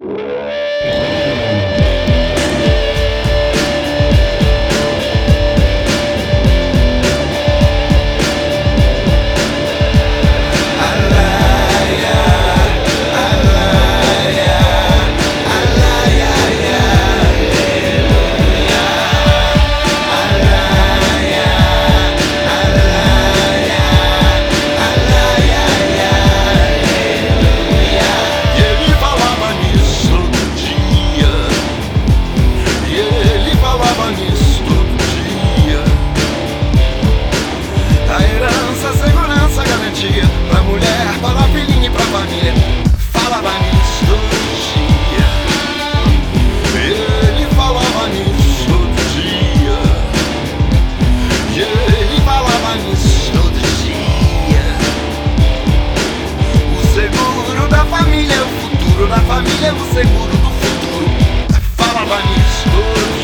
you família, é o seguro do futuro. Falava nisso